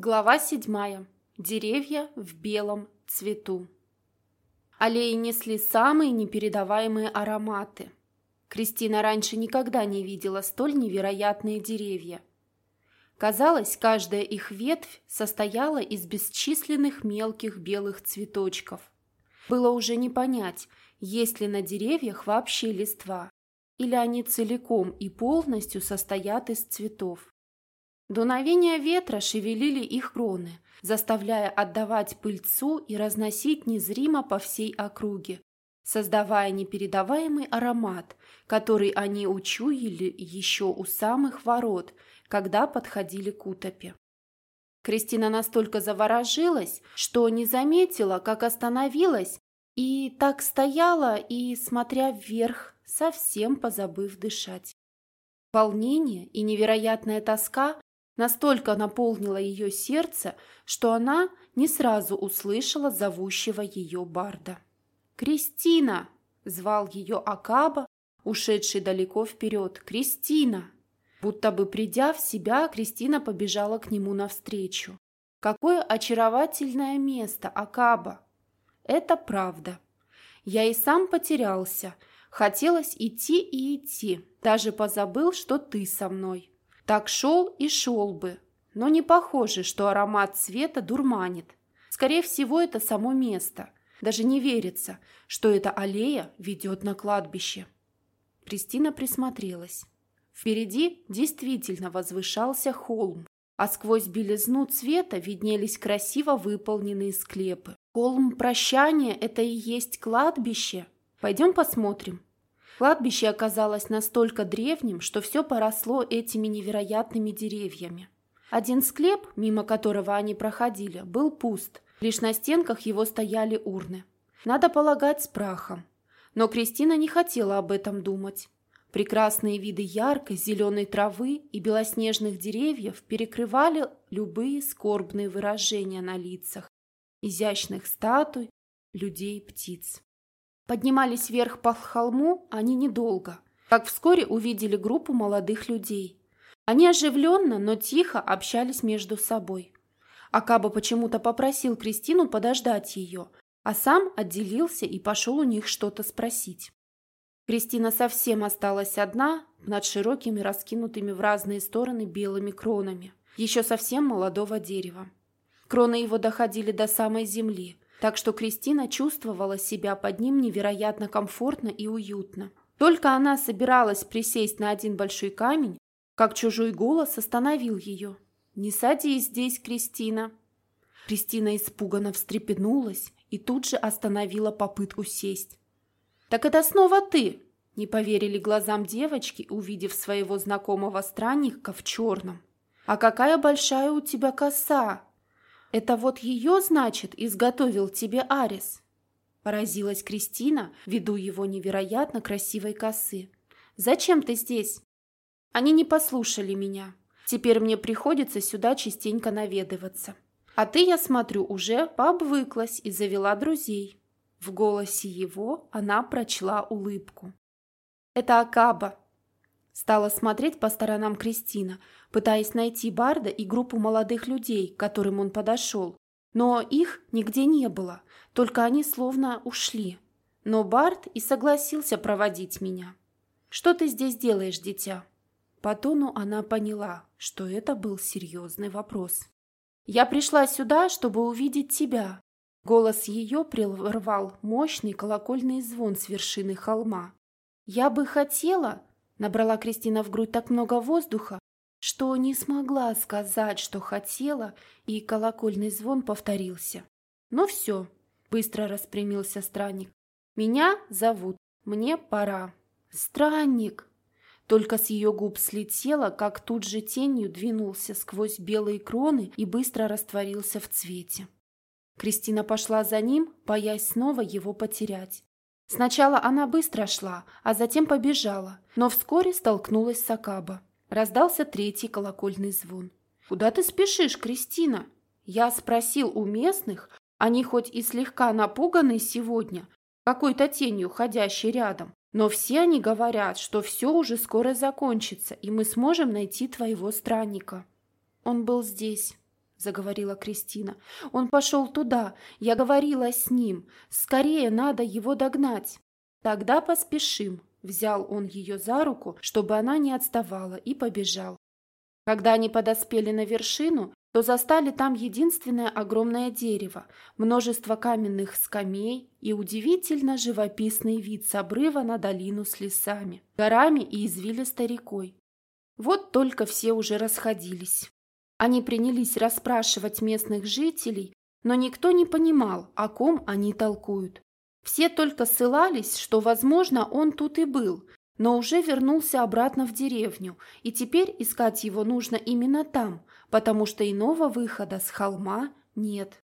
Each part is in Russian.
Глава седьмая. Деревья в белом цвету. Аллеи несли самые непередаваемые ароматы. Кристина раньше никогда не видела столь невероятные деревья. Казалось, каждая их ветвь состояла из бесчисленных мелких белых цветочков. Было уже не понять, есть ли на деревьях вообще листва, или они целиком и полностью состоят из цветов. Дуновения ветра шевелили их кроны, заставляя отдавать пыльцу и разносить незримо по всей округе, создавая непередаваемый аромат, который они учуяли еще у самых ворот, когда подходили к утопе. Кристина настолько заворожилась, что не заметила, как остановилась, и так стояла и, смотря вверх, совсем позабыв дышать. Волнение и невероятная тоска настолько наполнило ее сердце, что она не сразу услышала зовущего ее барда. «Кристина!» – звал ее Акаба, ушедший далеко вперед. «Кристина!» Будто бы придя в себя, Кристина побежала к нему навстречу. «Какое очаровательное место, Акаба!» «Это правда. Я и сам потерялся. Хотелось идти и идти. Даже позабыл, что ты со мной. Так шел и шел бы, но не похоже, что аромат цвета дурманит. Скорее всего, это само место. Даже не верится, что эта аллея ведет на кладбище. Кристина присмотрелась. Впереди действительно возвышался холм, а сквозь белизну цвета виднелись красиво выполненные склепы. Холм прощания – это и есть кладбище. Пойдем посмотрим. Кладбище оказалось настолько древним, что все поросло этими невероятными деревьями. Один склеп, мимо которого они проходили, был пуст, лишь на стенках его стояли урны. Надо полагать, с прахом. Но Кристина не хотела об этом думать. Прекрасные виды яркой зеленой травы и белоснежных деревьев перекрывали любые скорбные выражения на лицах, изящных статуй, людей и птиц. Поднимались вверх по холму они недолго, как вскоре увидели группу молодых людей. Они оживленно, но тихо общались между собой. Акаба почему-то попросил Кристину подождать ее, а сам отделился и пошел у них что-то спросить. Кристина совсем осталась одна над широкими раскинутыми в разные стороны белыми кронами, еще совсем молодого дерева. Кроны его доходили до самой земли, так что Кристина чувствовала себя под ним невероятно комфортно и уютно. Только она собиралась присесть на один большой камень, как чужой голос остановил ее. «Не садись здесь, Кристина!» Кристина испуганно встрепенулась и тут же остановила попытку сесть. «Так это снова ты!» Не поверили глазам девочки, увидев своего знакомого странника в черном. «А какая большая у тебя коса!» «Это вот ее, значит, изготовил тебе Арис?» Поразилась Кристина, ввиду его невероятно красивой косы. «Зачем ты здесь?» «Они не послушали меня. Теперь мне приходится сюда частенько наведываться. А ты, я смотрю, уже пообвыклась и завела друзей». В голосе его она прочла улыбку. «Это Акаба», Стала смотреть по сторонам Кристина, пытаясь найти Барда и группу молодых людей, к которым он подошел. Но их нигде не было, только они словно ушли. Но Бард и согласился проводить меня. «Что ты здесь делаешь, дитя?» По тону она поняла, что это был серьезный вопрос. «Я пришла сюда, чтобы увидеть тебя». Голос ее прервал мощный колокольный звон с вершины холма. «Я бы хотела...» Набрала Кристина в грудь так много воздуха, что не смогла сказать, что хотела, и колокольный звон повторился. «Ну все», — быстро распрямился странник. «Меня зовут, мне пора». «Странник!» Только с ее губ слетело, как тут же тенью двинулся сквозь белые кроны и быстро растворился в цвете. Кристина пошла за ним, боясь снова его потерять. Сначала она быстро шла, а затем побежала, но вскоре столкнулась с Акаба. Раздался третий колокольный звон. «Куда ты спешишь, Кристина?» Я спросил у местных, они хоть и слегка напуганы сегодня, какой-то тенью, ходящей рядом, но все они говорят, что все уже скоро закончится, и мы сможем найти твоего странника. Он был здесь. заговорила Кристина. «Он пошел туда. Я говорила с ним. Скорее надо его догнать». «Тогда поспешим», — взял он ее за руку, чтобы она не отставала, и побежал. Когда они подоспели на вершину, то застали там единственное огромное дерево, множество каменных скамей и удивительно живописный вид с обрыва на долину с лесами, горами и извилистой рекой. Вот только все уже расходились. Они принялись расспрашивать местных жителей, но никто не понимал, о ком они толкуют. Все только ссылались, что, возможно, он тут и был, но уже вернулся обратно в деревню, и теперь искать его нужно именно там, потому что иного выхода с холма нет.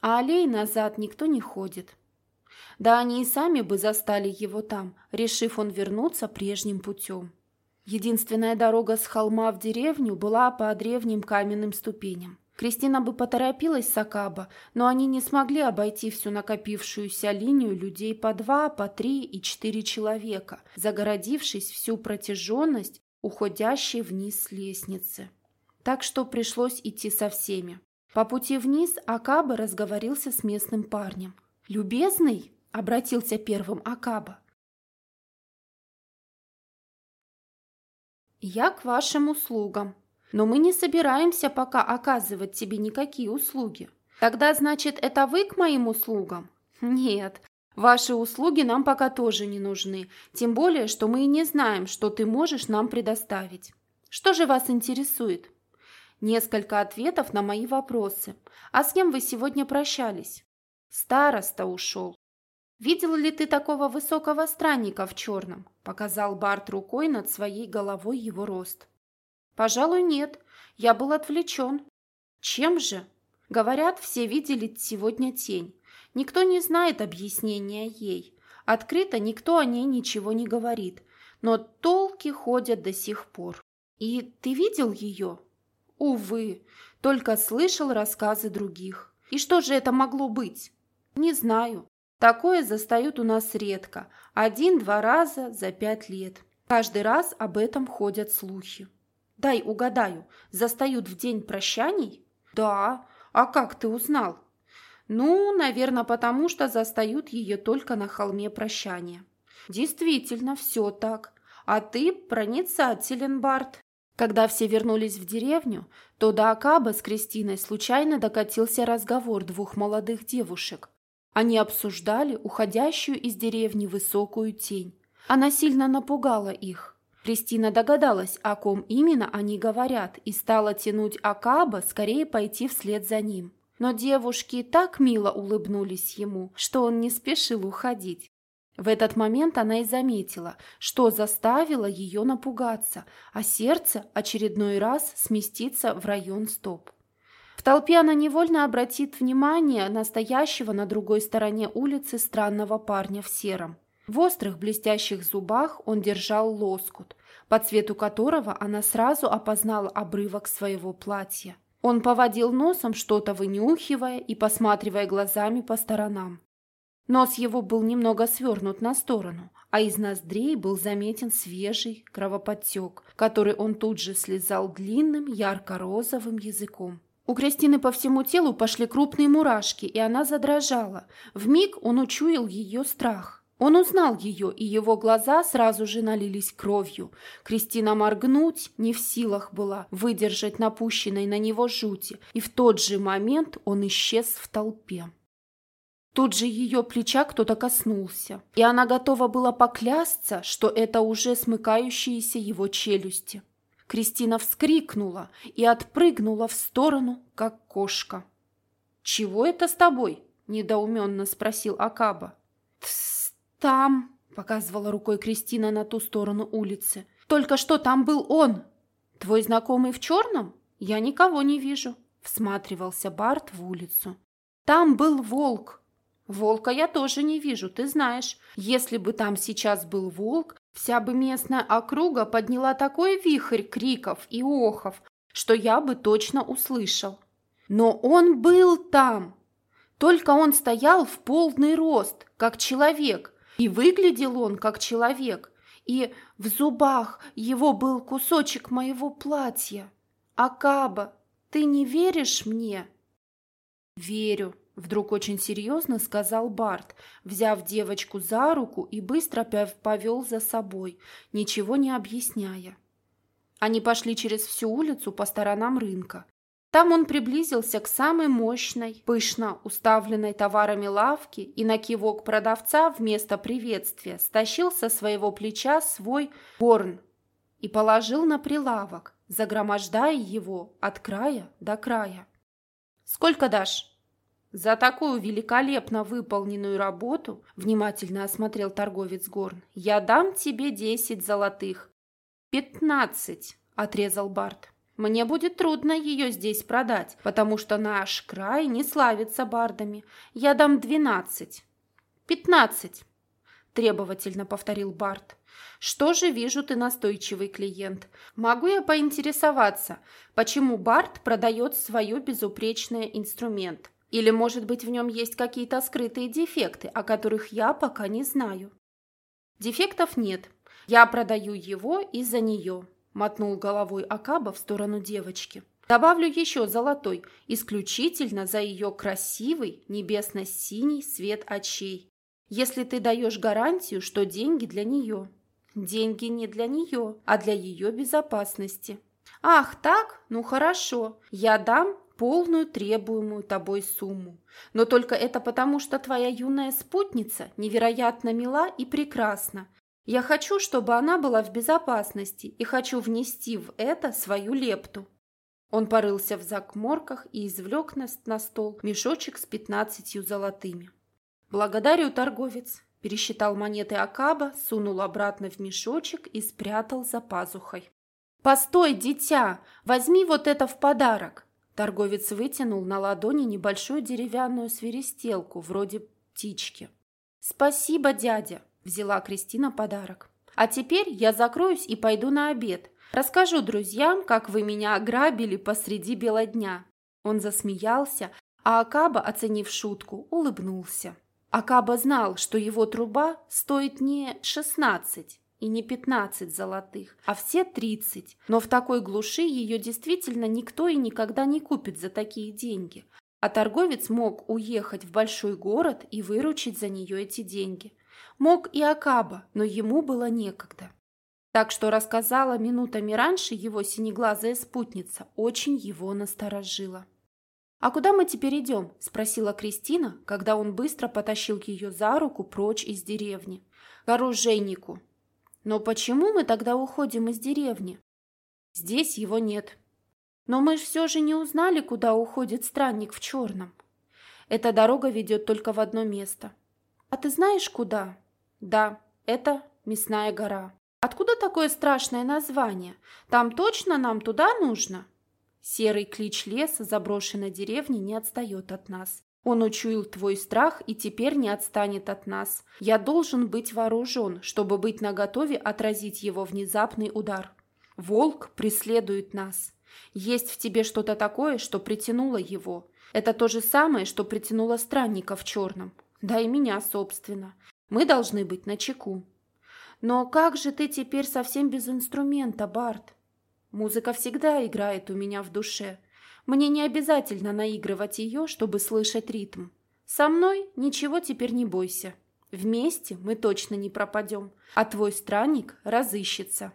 А аллей назад никто не ходит. Да они и сами бы застали его там, решив он вернуться прежним путем. Единственная дорога с холма в деревню была по древним каменным ступеням. Кристина бы поторопилась с Акаба, но они не смогли обойти всю накопившуюся линию людей по два, по три и четыре человека, загородившись всю протяженность уходящей вниз лестницы. Так что пришлось идти со всеми. По пути вниз Акаба разговорился с местным парнем. «Любезный?» – обратился первым Акаба. «Я к вашим услугам», но мы не собираемся пока оказывать тебе никакие услуги. Тогда, значит, это вы к моим услугам? Нет, ваши услуги нам пока тоже не нужны, тем более, что мы и не знаем, что ты можешь нам предоставить. Что же вас интересует? Несколько ответов на мои вопросы. А с кем вы сегодня прощались? Староста ушел. «Видел ли ты такого высокого странника в черном?» – показал Барт рукой над своей головой его рост. Пожалуй, нет. Я был отвлечен. Чем же? Говорят, все видели сегодня тень. Никто не знает объяснения ей. Открыто никто о ней ничего не говорит. Но толки ходят до сих пор. И ты видел ее? Увы, только слышал рассказы других. И что же это могло быть? Не знаю. Такое застают у нас редко. Один-два раза за пять лет. Каждый раз об этом ходят слухи. Дай угадаю, застают в день прощаний? Да. А как ты узнал? Ну, наверное, потому что застают ее только на холме прощания. Действительно, все так. А ты проницателен, Барт. Когда все вернулись в деревню, то до Акаба с Кристиной случайно докатился разговор двух молодых девушек. Они обсуждали уходящую из деревни высокую тень. Она сильно напугала их. Кристина догадалась, о ком именно они говорят, и стала тянуть Акаба скорее пойти вслед за ним. Но девушки так мило улыбнулись ему, что он не спешил уходить. В этот момент она и заметила, что заставило ее напугаться, а сердце очередной раз сместиться в район стоп. В толпе она невольно обратит внимание на стоящего на другой стороне улицы странного парня в сером. В острых блестящих зубах он держал лоскут, по цвету которого она сразу опознала обрывок своего платья. Он поводил носом, что-то вынюхивая и посматривая глазами по сторонам. Нос его был немного свернут на сторону, а из ноздрей был заметен свежий кровоподтек, который он тут же слезал длинным ярко-розовым языком. У Кристины по всему телу пошли крупные мурашки, и она задрожала. В миг он учуял ее страх. Он узнал ее, и его глаза сразу же налились кровью. Кристина моргнуть не в силах была выдержать напущенной на него жути, и в тот же момент он исчез в толпе. Тут же ее плеча кто-то коснулся, и она готова была поклясться, что это уже смыкающиеся его челюсти. Кристина вскрикнула и отпрыгнула в сторону, как кошка. «Чего это с тобой?» – недоуменно спросил Акаба. «Тссс!» «Там», — показывала рукой Кристина на ту сторону улицы. «Только что там был он!» «Твой знакомый в черном? Я никого не вижу», — всматривался Барт в улицу. «Там был волк». «Волка я тоже не вижу, ты знаешь. Если бы там сейчас был волк, вся бы местная округа подняла такой вихрь криков и охов, что я бы точно услышал. Но он был там. Только он стоял в полный рост, как человек, и выглядел он как человек, и в зубах его был кусочек моего платья. Акаба, Ты не веришь мне?» «Верю», — вдруг очень серьезно сказал Барт, взяв девочку за руку и быстро повел за собой, ничего не объясняя. Они пошли через всю улицу по сторонам рынка. Там он приблизился к самой мощной, пышно уставленной товарами лавке и на кивок продавца вместо приветствия стащил со своего плеча свой горн и положил на прилавок, загромождая его от края до края. «Сколько дашь?» «За такую великолепно выполненную работу», — внимательно осмотрел торговец Горн, — «я дам тебе десять золотых». «Пятнадцать», — отрезал Барт. Мне будет трудно ее здесь продать, потому что наш край не славится бардами. Я дам двенадцать. Пятнадцать, требовательно повторил Барт. Что же вижу ты настойчивый клиент? Могу я поинтересоваться, почему Барт продает свой безупречный инструмент? Или, может быть, в нем есть какие-то скрытые дефекты, о которых я пока не знаю? Дефектов нет. Я продаю его из-за нее. Мотнул головой Акаба в сторону девочки. Добавлю еще золотой, исключительно за ее красивый небесно-синий свет очей. Если ты даешь гарантию, что деньги для нее. Деньги не для нее, а для ее безопасности. Ах, так? Ну хорошо. Я дам полную требуемую тобой сумму. Но только это потому, что твоя юная спутница невероятно мила и прекрасна, я хочу, чтобы она была в безопасности и хочу внести в это свою лепту. Он порылся в закморках и извлек на стол мешочек с пятнадцатью золотыми. «Благодарю, торговец!» Пересчитал монеты Акаба, сунул обратно в мешочек и спрятал за пазухой. «Постой, дитя! Возьми вот это в подарок!» Торговец вытянул на ладони небольшую деревянную свиристелку, вроде птички. «Спасибо, дядя!» Взяла Кристина подарок. А теперь я закроюсь и пойду на обед. Расскажу друзьям, как вы меня ограбили посреди бела дня. Он засмеялся, а Акаба, оценив шутку, улыбнулся. Акаба знал, что его труба стоит не шестнадцать и не пятнадцать золотых, а все тридцать. Но в такой глуши ее действительно никто и никогда не купит за такие деньги. А торговец мог уехать в большой город и выручить за нее эти деньги. Мог и Акаба, но ему было некогда. Так что рассказала минутами раньше его синеглазая спутница, очень его насторожила. «А куда мы теперь идем?» – спросила Кристина, когда он быстро потащил ее за руку прочь из деревни. «К оружейнику». «Но почему мы тогда уходим из деревни?» «Здесь его нет». «Но мы ж все же не узнали, куда уходит странник в черном». «Эта дорога ведет только в одно место». «А ты знаешь, куда?» Да, это Мясная гора. Откуда такое страшное название? Там точно нам туда нужно? Серый клич леса заброшенной деревни не отстает от нас. Он учуял твой страх и теперь не отстанет от нас. Я должен быть вооружен, чтобы быть наготове отразить его внезапный удар. Волк преследует нас. Есть в тебе что-то такое, что притянуло его. Это то же самое, что притянуло странника в черном. Да и меня, собственно. Мы должны быть начеку. Но как же ты теперь совсем без инструмента, Барт? Музыка всегда играет у меня в душе. Мне не обязательно наигрывать ее, чтобы слышать ритм. Со мной ничего теперь не бойся. Вместе мы точно не пропадем, а твой странник разыщется.